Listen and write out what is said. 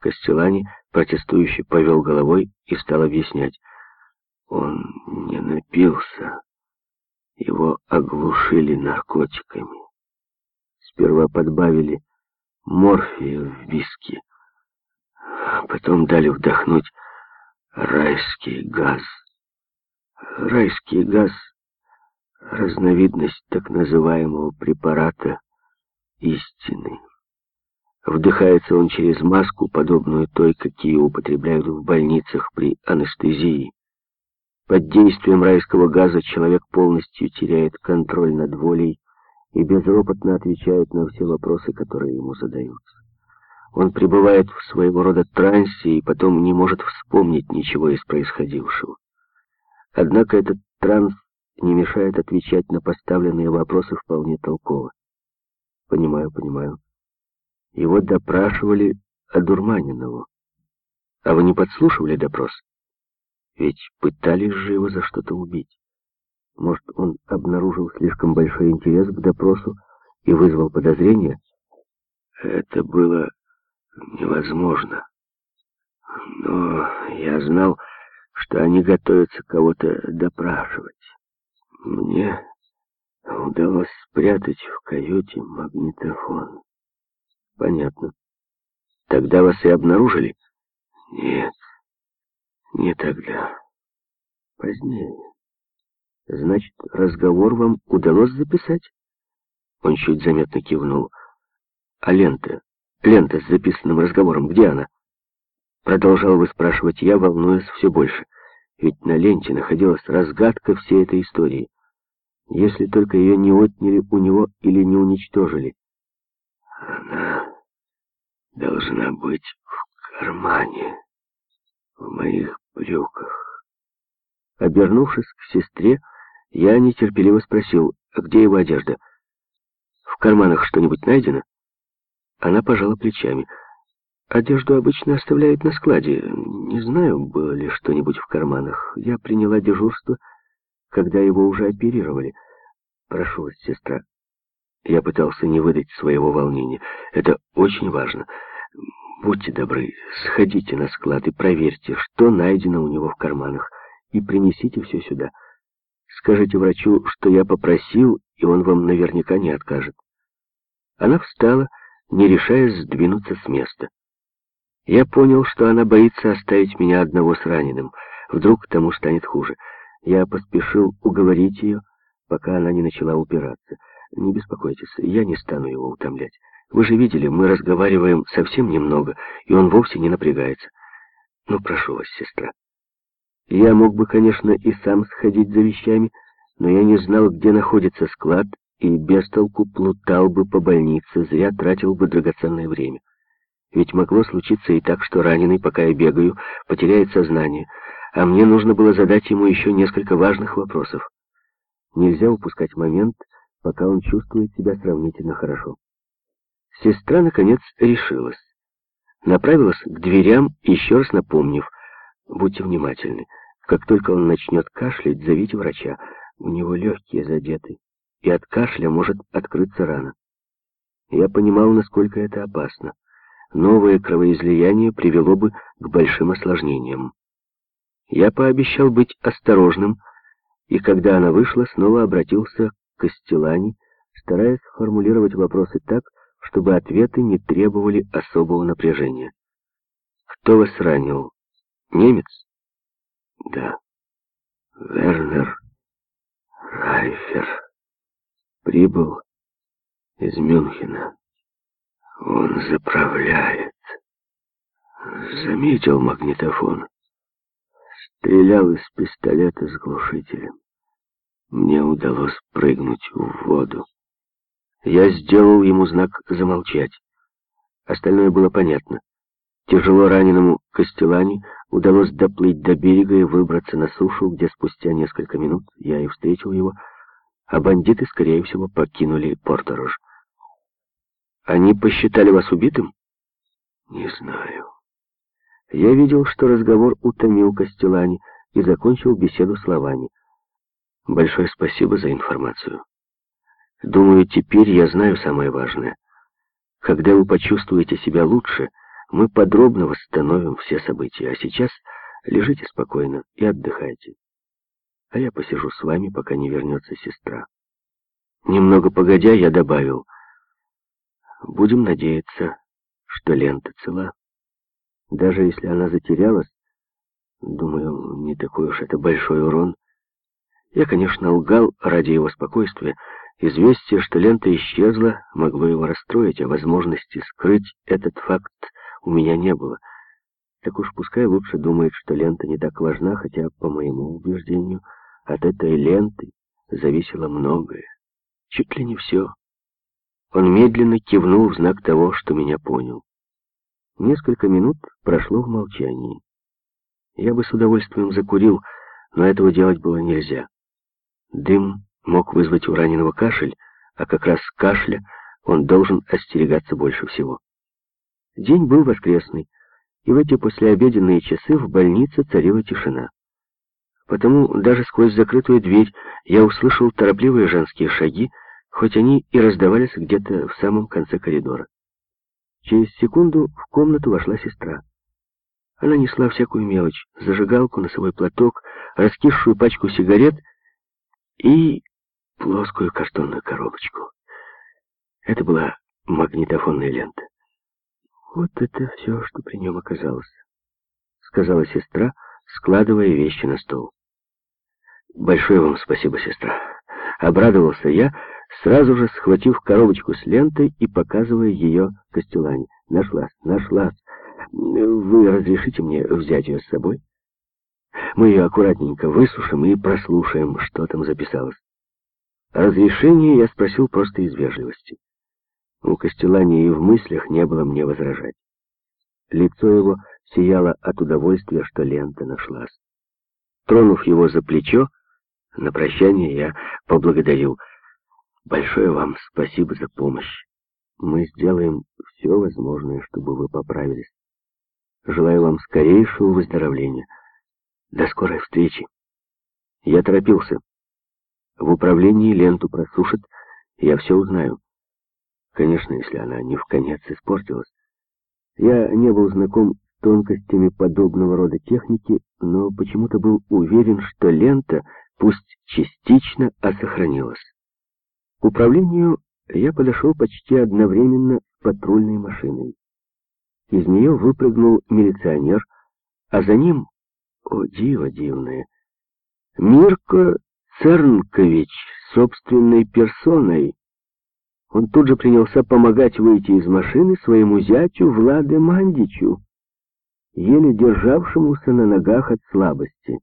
Костелани протестующе повел головой и стал объяснять. Он не напился. Его оглушили наркотиками. Сперва подбавили морфия в виски, а потом дали вдохнуть райский газ. Райский газ — разновидность так называемого препарата истины. Вдыхается он через маску, подобную той, какие употребляют в больницах при анестезии. Под действием райского газа человек полностью теряет контроль над волей и безропотно отвечает на все вопросы, которые ему задаются. Он пребывает в своего рода трансе и потом не может вспомнить ничего из происходившего. Однако этот транс не мешает отвечать на поставленные вопросы вполне толково. Понимаю, понимаю. Его допрашивали одурманенного. А вы не подслушивали допрос? Ведь пытались же его за что-то убить. Может, он обнаружил слишком большой интерес к допросу и вызвал подозрения? Это было невозможно. Но я знал, что они готовятся кого-то допрашивать. Мне удалось спрятать в каюте магнитофон. Понятно. Тогда вас и обнаружили? Нет, не тогда. Позднее. Значит, разговор вам удалось записать? Он чуть заметно кивнул. А лента? Лента с записанным разговором, где она? Продолжал выспрашивать я, волнуясь все больше. Ведь на ленте находилась разгадка всей этой истории. Если только ее не отняли у него или не уничтожили. Она должна быть в кармане, в моих брюках. Обернувшись к сестре, я нетерпеливо спросил, а где его одежда? В карманах что-нибудь найдено? Она пожала плечами. Одежду обычно оставляют на складе. Не знаю, было ли что-нибудь в карманах. Я приняла дежурство, когда его уже оперировали. Прошу вас, сестра. Я пытался не выдать своего волнения. Это очень важно. Будьте добры, сходите на склад и проверьте, что найдено у него в карманах, и принесите все сюда. Скажите врачу, что я попросил, и он вам наверняка не откажет. Она встала, не решаясь сдвинуться с места. Я понял, что она боится оставить меня одного с раненым. Вдруг тому станет хуже. Я поспешил уговорить ее, пока она не начала упираться. Не беспокойтесь, я не стану его утомлять. Вы же видели, мы разговариваем совсем немного, и он вовсе не напрягается. Ну, прошу вас, сестра. Я мог бы, конечно, и сам сходить за вещами, но я не знал, где находится склад, и без толку плутал бы по больнице, зря тратил бы драгоценное время. Ведь могло случиться и так, что раненый, пока я бегаю, потеряет сознание, а мне нужно было задать ему еще несколько важных вопросов. Нельзя упускать момент, пока он чувствует себя сравнительно хорошо. Сестра, наконец, решилась. Направилась к дверям, еще раз напомнив, будьте внимательны. Как только он начнет кашлять, зовите врача. У него легкие задеты, и от кашля может открыться рана. Я понимал, насколько это опасно. Новое кровоизлияние привело бы к большим осложнениям. Я пообещал быть осторожным, и когда она вышла, снова обратился к Костелани, стараясь формулировать вопросы так, чтобы ответы не требовали особого напряжения. «Кто вас ранил? Немец?» «Да. Вернер Райфер. Прибыл из Мюнхена. Он заправляет. Заметил магнитофон. Стрелял из пистолета с глушителем. Мне удалось прыгнуть в воду. Я сделал ему знак «замолчать». Остальное было понятно. Тяжело раненому Костелани удалось доплыть до берега и выбраться на сушу, где спустя несколько минут я и встретил его, а бандиты, скорее всего, покинули Порторож. Они посчитали вас убитым? Не знаю. Я видел, что разговор утомил Костелани и закончил беседу словами. Большое спасибо за информацию. Думаю, теперь я знаю самое важное. Когда вы почувствуете себя лучше, мы подробно восстановим все события, а сейчас лежите спокойно и отдыхайте. А я посижу с вами, пока не вернется сестра. Немного погодя, я добавил, будем надеяться, что лента цела. Даже если она затерялась, думаю, не такой уж это большой урон. Я, конечно, лгал ради его спокойствия. Известие, что лента исчезла, могло его расстроить, а возможности скрыть этот факт у меня не было. Так уж пускай лучше думает, что лента не так важна, хотя, по моему убеждению, от этой ленты зависело многое. Чуть ли не все. Он медленно кивнул в знак того, что меня понял. Несколько минут прошло в молчании. Я бы с удовольствием закурил, но этого делать было нельзя. Дым мог вызвать у раненого кашель, а как раз кашля он должен остерегаться больше всего. День был воскресный, и в эти послеобеденные часы в больнице царила тишина. Потому даже сквозь закрытую дверь я услышал торопливые женские шаги, хоть они и раздавались где-то в самом конце коридора. Через секунду в комнату вошла сестра. Она несла всякую мелочь, зажигалку, носовой платок, раскисшую пачку сигарет и плоскую картонную коробочку. Это была магнитофонная лента. «Вот это все, что при нем оказалось», — сказала сестра, складывая вещи на стол. «Большое вам спасибо, сестра». Обрадовался я, сразу же схватив коробочку с лентой и показывая ее Костелане. «Нашлась, нашлась. Вы разрешите мне взять ее с собой?» Мы ее аккуратненько высушим и прослушаем, что там записалось. Разрешение я спросил просто из вежливости. У Костелани и в мыслях не было мне возражать. Лицо его сияло от удовольствия, что лента нашлась. Тронув его за плечо, на прощание я поблагодарил. «Большое вам спасибо за помощь. Мы сделаем все возможное, чтобы вы поправились. Желаю вам скорейшего выздоровления». До скорой встречи. Я торопился. В управлении ленту просушат, я все узнаю. Конечно, если она не в конец испортилась. Я не был знаком с тонкостями подобного рода техники, но почему-то был уверен, что лента, пусть частично, а сохранилась. К управлению я подошел почти одновременно с патрульной машиной. Из нее выпрыгнул милиционер, а за ним о, диво дивное! Мирко Цернкович собственной персоной. Он тут же принялся помогать выйти из машины своему зятю Владе Мандичу, еле державшемуся на ногах от слабости.